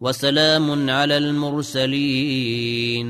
وسلام على المرسلين.